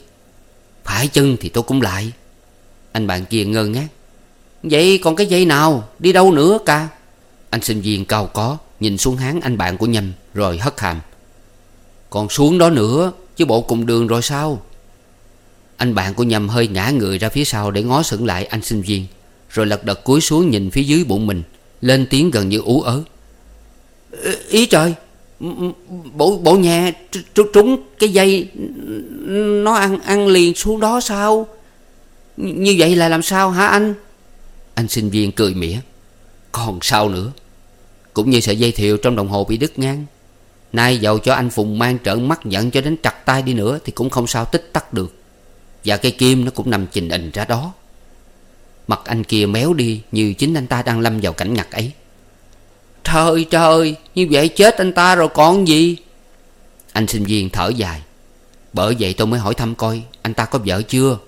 Phải chân thì tôi cũng lại? Anh bạn kia ngơ ngác. Vậy còn cái dây nào? Đi đâu nữa ca? Anh sinh viên cao có Nhìn xuống háng anh bạn của Nhâm Rồi hất hàm. Còn xuống đó nữa Chứ bộ cùng đường rồi sao? Anh bạn của Nhâm hơi ngã người ra phía sau Để ngó sững lại anh sinh viên Rồi lật đật cúi xuống nhìn phía dưới bụng mình Lên tiếng gần như ú ớ. Ý trời Bộ, bộ nhà tr trúng cái dây Nó ăn ăn liền xuống đó sao? Như vậy là làm sao hả anh? Anh sinh viên cười mỉa. Còn sao nữa? Cũng như sợi dây thiều trong đồng hồ bị đứt ngang. Nay dầu cho anh Phùng mang trợn mắt giận cho đến chặt tay đi nữa Thì cũng không sao tích tắc được. Và cây kim nó cũng nằm trình hình ra đó. Mặt anh kia méo đi Như chính anh ta đang lâm vào cảnh ngặt ấy. Trời trời Như vậy chết anh ta rồi còn gì? Anh sinh viên thở dài. Bởi vậy tôi mới hỏi thăm coi, Anh ta có vợ chưa?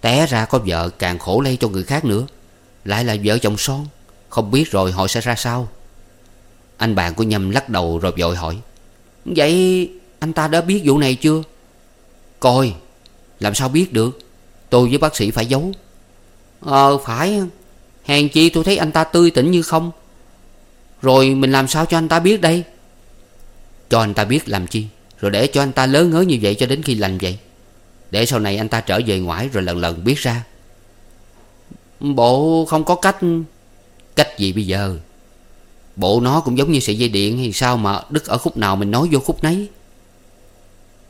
Té ra có vợ càng khổ lây cho người khác nữa. Lại là vợ chồng son. Không biết rồi họ sẽ ra sao. Anh bạn của Nhâm lắc đầu rồi vội hỏi. Vậy anh ta đã biết vụ này chưa? Coi, Làm sao biết được? Tôi với bác sĩ phải giấu. Ờ phải. Hèn chi tôi thấy anh ta tươi tỉnh như không. Rồi mình làm sao cho anh ta biết đây? Cho anh ta biết làm chi? Rồi để cho anh ta lớn ngớ như vậy cho đến khi lành vậy. Để sau này anh ta trở về ngoại Rồi lần lần biết ra. Bộ không có cách. Cách gì bây giờ? Bộ nó cũng giống như sợi dây điện Thì sao mà đứt ở khúc nào mình nói vô khúc nấy.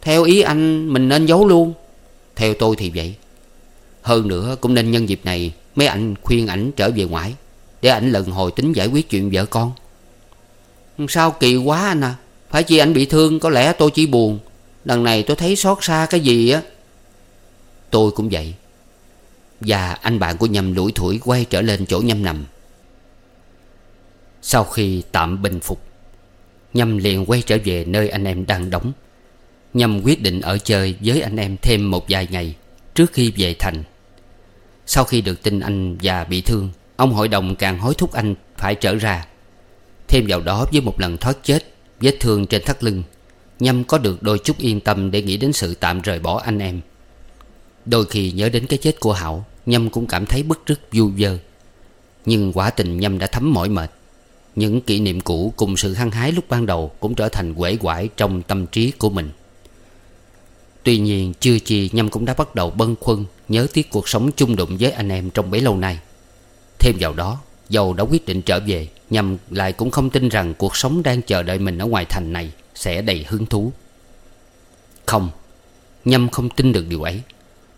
Theo ý anh, Mình nên giấu luôn. Theo tôi thì vậy. Hơn nữa, cũng nên nhân dịp này, Mấy anh khuyên ảnh trở về ngoại, Để ảnh lần hồi tính giải quyết chuyện vợ con. Sao kỳ quá anh à? Phải chi anh bị thương, Có lẽ tôi chỉ buồn. Lần này tôi thấy xót xa cái gì á? Tôi cũng vậy. Và anh bạn của Nhâm lủi thủi Quay trở lên chỗ Nhâm nằm. Sau khi tạm bình phục, Nhâm liền quay trở về nơi anh em đang đóng. Nhâm quyết định ở chơi với anh em thêm một vài ngày Trước khi về thành. Sau khi được tin anh già bị thương, Ông hội đồng càng hối thúc anh phải trở ra. Thêm vào đó với một lần thoát chết, Vết thương trên thắt lưng, Nhâm có được đôi chút yên tâm để nghĩ đến sự tạm rời bỏ anh em. Đôi khi nhớ đến cái chết của Hảo Nhâm cũng cảm thấy bức rứt vui vơ Nhưng quả tình Nhâm đã thấm mỏi mệt. Những kỷ niệm cũ cùng sự hăng hái lúc ban đầu Cũng trở thành quể quải trong tâm trí của mình. Tuy nhiên, chưa chi Nhâm cũng đã bắt đầu bâng khuâng Nhớ tiếc cuộc sống chung đụng với anh em trong bấy lâu nay. Thêm vào đó, Dầu đã quyết định trở về, Nhâm lại cũng không tin rằng cuộc sống đang chờ đợi mình ở ngoài thành này Sẽ đầy hứng thú. Không, Nhâm không tin được điều ấy.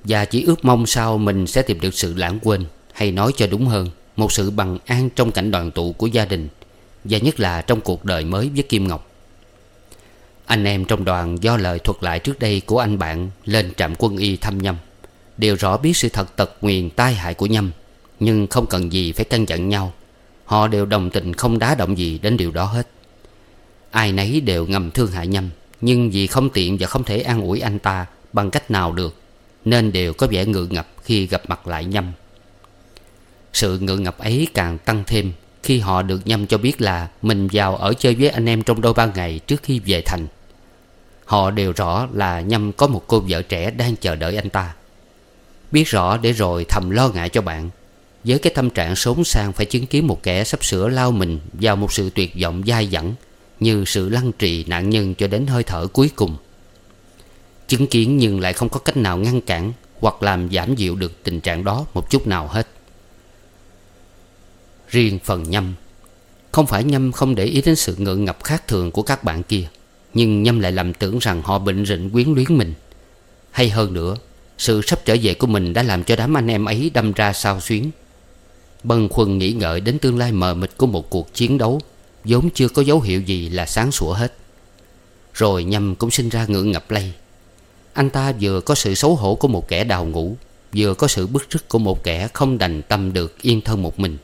Và chỉ ước mong sao mình sẽ tìm được sự lãng quên, Hay nói cho đúng hơn, Một sự bằng an trong cảnh đoàn tụ của gia đình, Và nhất là trong cuộc đời mới với Kim Ngọc. Anh em trong đoàn do lời thuật lại trước đây của anh bạn Lên trạm quân y thăm Nhâm. Đều rõ biết sự thật tật nguyền tai hại của Nhâm, Nhưng không cần gì phải căn dặn nhau. Họ đều đồng tình không đá động gì đến điều đó hết. Ai nấy đều ngầm thương hại Nhâm, Nhưng vì không tiện và không thể an ủi anh ta Bằng cách nào được nên đều có vẻ ngượng ngập khi gặp mặt lại Nhâm. Sự ngượng ngập ấy càng tăng thêm Khi họ được Nhâm cho biết là Mình vào ở chơi với anh em trong đôi ba ngày trước khi về thành. Họ đều rõ là Nhâm có một cô vợ trẻ đang chờ đợi anh ta. Biết rõ để rồi thầm lo ngại cho bạn. Với cái tâm trạng sốn sang phải chứng kiến một kẻ sắp sửa lao mình Vào một sự tuyệt vọng dai dẳng Như sự lăng trì nạn nhân cho đến hơi thở cuối cùng. Chứng kiến nhưng lại không có cách nào ngăn cản Hoặc làm giảm dịu được tình trạng đó một chút nào hết. Riêng phần nhâm. Không phải nhâm không để ý đến sự ngượng ngập khác thường của các bạn kia, Nhưng nhâm lại lầm tưởng rằng họ bệnh rịnh quyến luyến mình. Hay hơn nữa, Sự sắp trở về của mình đã làm cho đám anh em ấy đâm ra sao xuyến. Bân khuân nghĩ ngợi đến tương lai mờ mịt của một cuộc chiến đấu vốn chưa có dấu hiệu gì là sáng sủa hết. Rồi nhâm cũng sinh ra ngượng ngập lây. Anh ta vừa có sự xấu hổ của một kẻ đào ngũ, Vừa có sự bức rứt của một kẻ không đành tâm được yên thân một mình.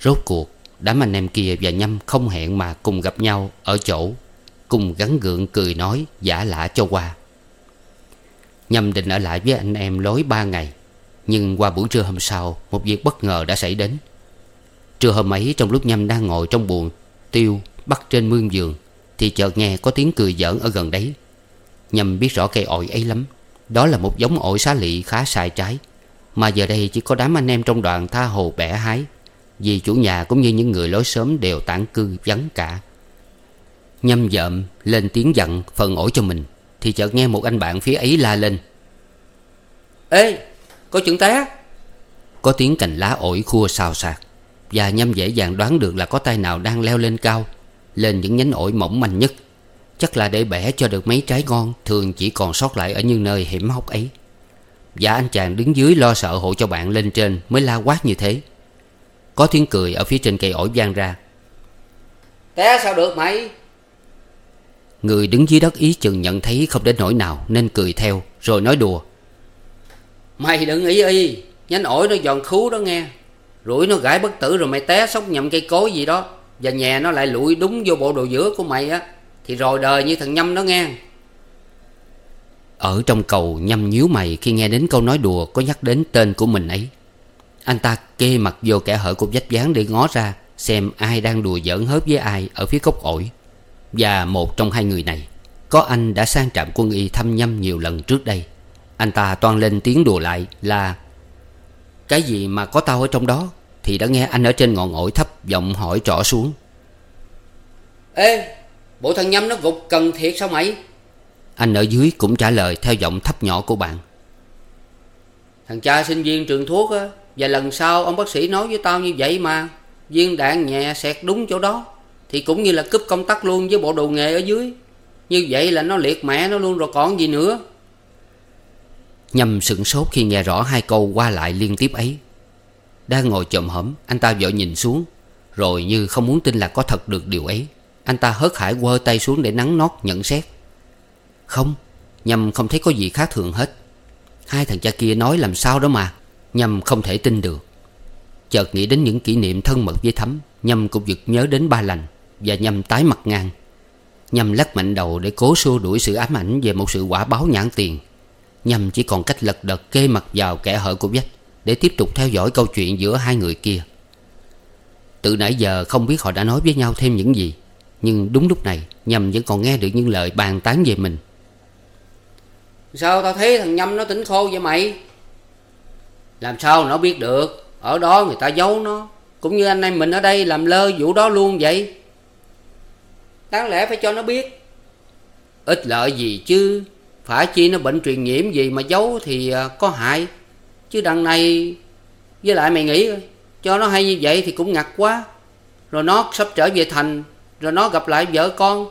Rốt cuộc, Đám anh em kia và Nhâm không hẹn mà cùng gặp nhau ở chỗ, Cùng gắn gượng cười nói giả lạ cho qua. Nhâm định ở lại với anh em lối ba ngày, Nhưng qua buổi trưa hôm sau, Một việc bất ngờ đã xảy đến. Trưa hôm ấy, trong lúc Nhâm đang ngồi trong buồng, Tiêu bắt trên mương giường, Thì chợt nghe có tiếng cười giỡn ở gần đấy. Nhâm biết rõ cây ổi ấy lắm. Đó là một giống ổi xá lị khá sai trái. Mà giờ đây chỉ có đám anh em trong đoàn tha hồ bẻ hái. Vì chủ nhà cũng như những người lối sớm đều tản cư vắng cả. Nhâm dợm, lên tiếng giận phần ổi cho mình. Thì chợt nghe một anh bạn phía ấy la lên. Ê, có chuyện té. Có tiếng cành lá ổi khua xào xạc. Và Nhâm dễ dàng đoán được là có tay nào đang leo lên cao, Lên những nhánh ổi mỏng manh nhất. Chắc là để bẻ cho được mấy trái ngon Thường chỉ còn sót lại ở những nơi hiểm hóc ấy. Và anh chàng đứng dưới lo sợ hộ cho bạn lên trên Mới la quát như thế. Có tiếng cười ở phía trên cây ổi vang ra. Té sao được mày? Người đứng dưới đất ý chừng nhận thấy không đến nỗi nào Nên cười theo rồi nói đùa. Mày đừng ý y Nhánh ổi nó giòn khú đó nghe. Rủi nó gãi bất tử rồi mày té sốc nhầm cây cối gì đó Và nhà nó lại lụi đúng vô bộ đồ giữa của mày á thì rồi đời như thằng Nhâm đó nghe. Ở trong cầu Nhâm nhíu mày khi nghe đến câu nói đùa Có nhắc đến tên của mình ấy. Anh ta kê mặt vô kẻ hở của vách dáng để ngó ra, Xem ai đang đùa giỡn hớp với ai Ở phía cốc ổi. Và một trong hai người này, Có anh đã sang trạm quân y thăm Nhâm nhiều lần trước đây. Anh ta toan lên tiếng đùa lại là, Cái gì mà có tao ở trong đó? Thì đã nghe anh ở trên ngọn ổi thấp Giọng hỏi trỏ xuống. Ê Bộ thằng Nhâm nó gục cần thiệt sao mày? Anh ở dưới cũng trả lời Theo giọng thấp nhỏ của bạn. Thằng cha sinh viên trường thuốc á Và lần sau ông bác sĩ nói với tao như vậy mà Viên đạn nhẹ xẹt đúng chỗ đó Thì cũng như là cúp công tắc luôn với bộ đồ nghề ở dưới. Như vậy là nó liệt mẹ nó luôn rồi còn gì nữa. Nhâm sửng sốt khi nghe rõ hai câu qua lại liên tiếp ấy. Đang ngồi chồm hổm Anh ta vội nhìn xuống Rồi như không muốn tin là có thật được điều ấy anh ta hớt hải quơ tay xuống để nắng nót nhận xét. Không Nhâm không thấy có gì khác thường hết. Hai thằng cha kia nói làm sao đó mà Nhâm không thể tin được. Chợt nghĩ đến những kỷ niệm thân mật với Thắm Nhâm cũng giật nhớ đến ba lành Và Nhâm tái mặt ngang. Nhâm lắc mạnh đầu để cố xua đuổi sự ám ảnh Về một sự quả báo nhãn tiền. Nhâm chỉ còn cách lật đật kê mặt vào kẻ hở của vách Để tiếp tục theo dõi câu chuyện giữa hai người kia. Từ nãy giờ không biết họ đã nói với nhau thêm những gì. Nhưng đúng lúc này, Nhâm vẫn còn nghe được những lời bàn tán về mình. Sao tao thấy thằng Nhâm nó tỉnh khô vậy mày? Làm sao nó biết được? Ở đó người ta giấu nó. Cũng như anh em mình ở đây làm lơ vụ đó luôn vậy. Đáng lẽ phải cho nó biết. Ít lợi gì chứ? Phải chi nó bệnh truyền nhiễm gì mà giấu thì à, có hại. Chứ đằng này, Với lại mày nghĩ Cho nó hay như vậy thì cũng ngặt quá. Rồi nó sắp trở về thành rồi nó gặp lại vợ con.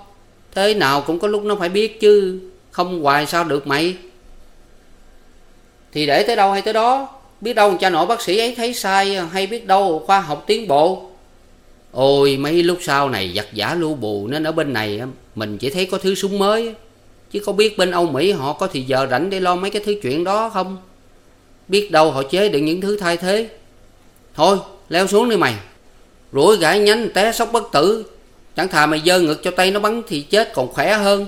Thế nào cũng có lúc nó phải biết chứ. Không hoài sao được mày. Thì để tới đâu hay tới đó. Biết đâu cha nội bác sĩ ấy thấy sai, Hay biết đâu khoa học tiến bộ. Ôi, mấy lúc sau này giặc giả lưu bù Nên ở bên này, Mình chỉ thấy có thứ súng mới. Chứ có biết bên Âu Mỹ họ có thì giờ rảnh để lo mấy cái thứ chuyện đó không? Biết đâu họ chế được những thứ thay thế. Thôi, leo xuống đi mày. Rủi gãi nhánh té sốc bất tử. Chẳng thà mày dơ ngực cho tay nó bắn thì chết còn khỏe hơn.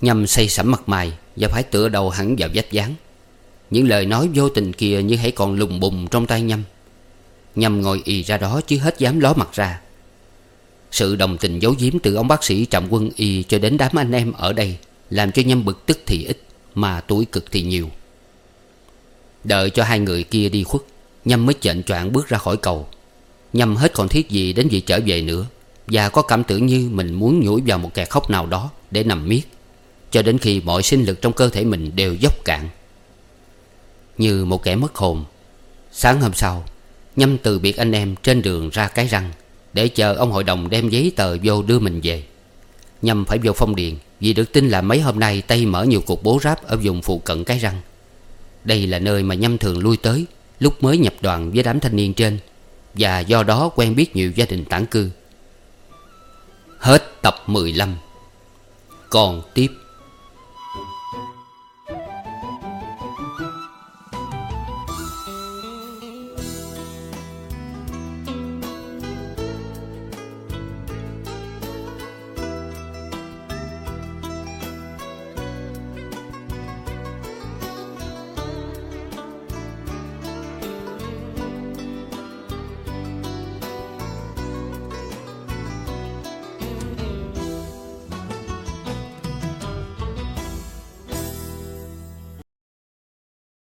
Nhâm say sẩm mặt mày Và phải tựa đầu hẳn vào vách dáng. Những lời nói vô tình kia như hãy còn lùng bùng trong tay Nhâm. Nhâm ngồi ì ra đó chứ hết dám ló mặt ra. Sự đồng tình giấu giếm từ ông bác sĩ trạm quân y cho đến đám anh em ở đây Làm cho Nhâm bực tức thì ít, Mà tuổi cực thì nhiều. Đợi cho hai người kia đi khuất, Nhâm mới chệnh choạng bước ra khỏi cầu. Nhâm hết còn thiết gì đến việc trở về nữa. Và có cảm tưởng như mình muốn nhủi vào một kẻ khóc nào đó Để nằm miết. Cho đến khi mọi sinh lực trong cơ thể mình đều dốc cạn. Như một kẻ mất hồn, Sáng hôm sau, Nhâm từ biệt anh em trên đường ra cái răng để chờ ông hội đồng đem giấy tờ vô đưa mình về. Nhâm phải vô phong điền Vì được tin là mấy hôm nay Tây mở nhiều cuộc bố ráp Ở vùng phụ cận cái răng. Đây là nơi mà Nhâm thường lui tới Lúc mới nhập đoàn với đám thanh niên trên Và do đó quen biết nhiều gia đình tản cư. Hết tập 15 Còn tiếp.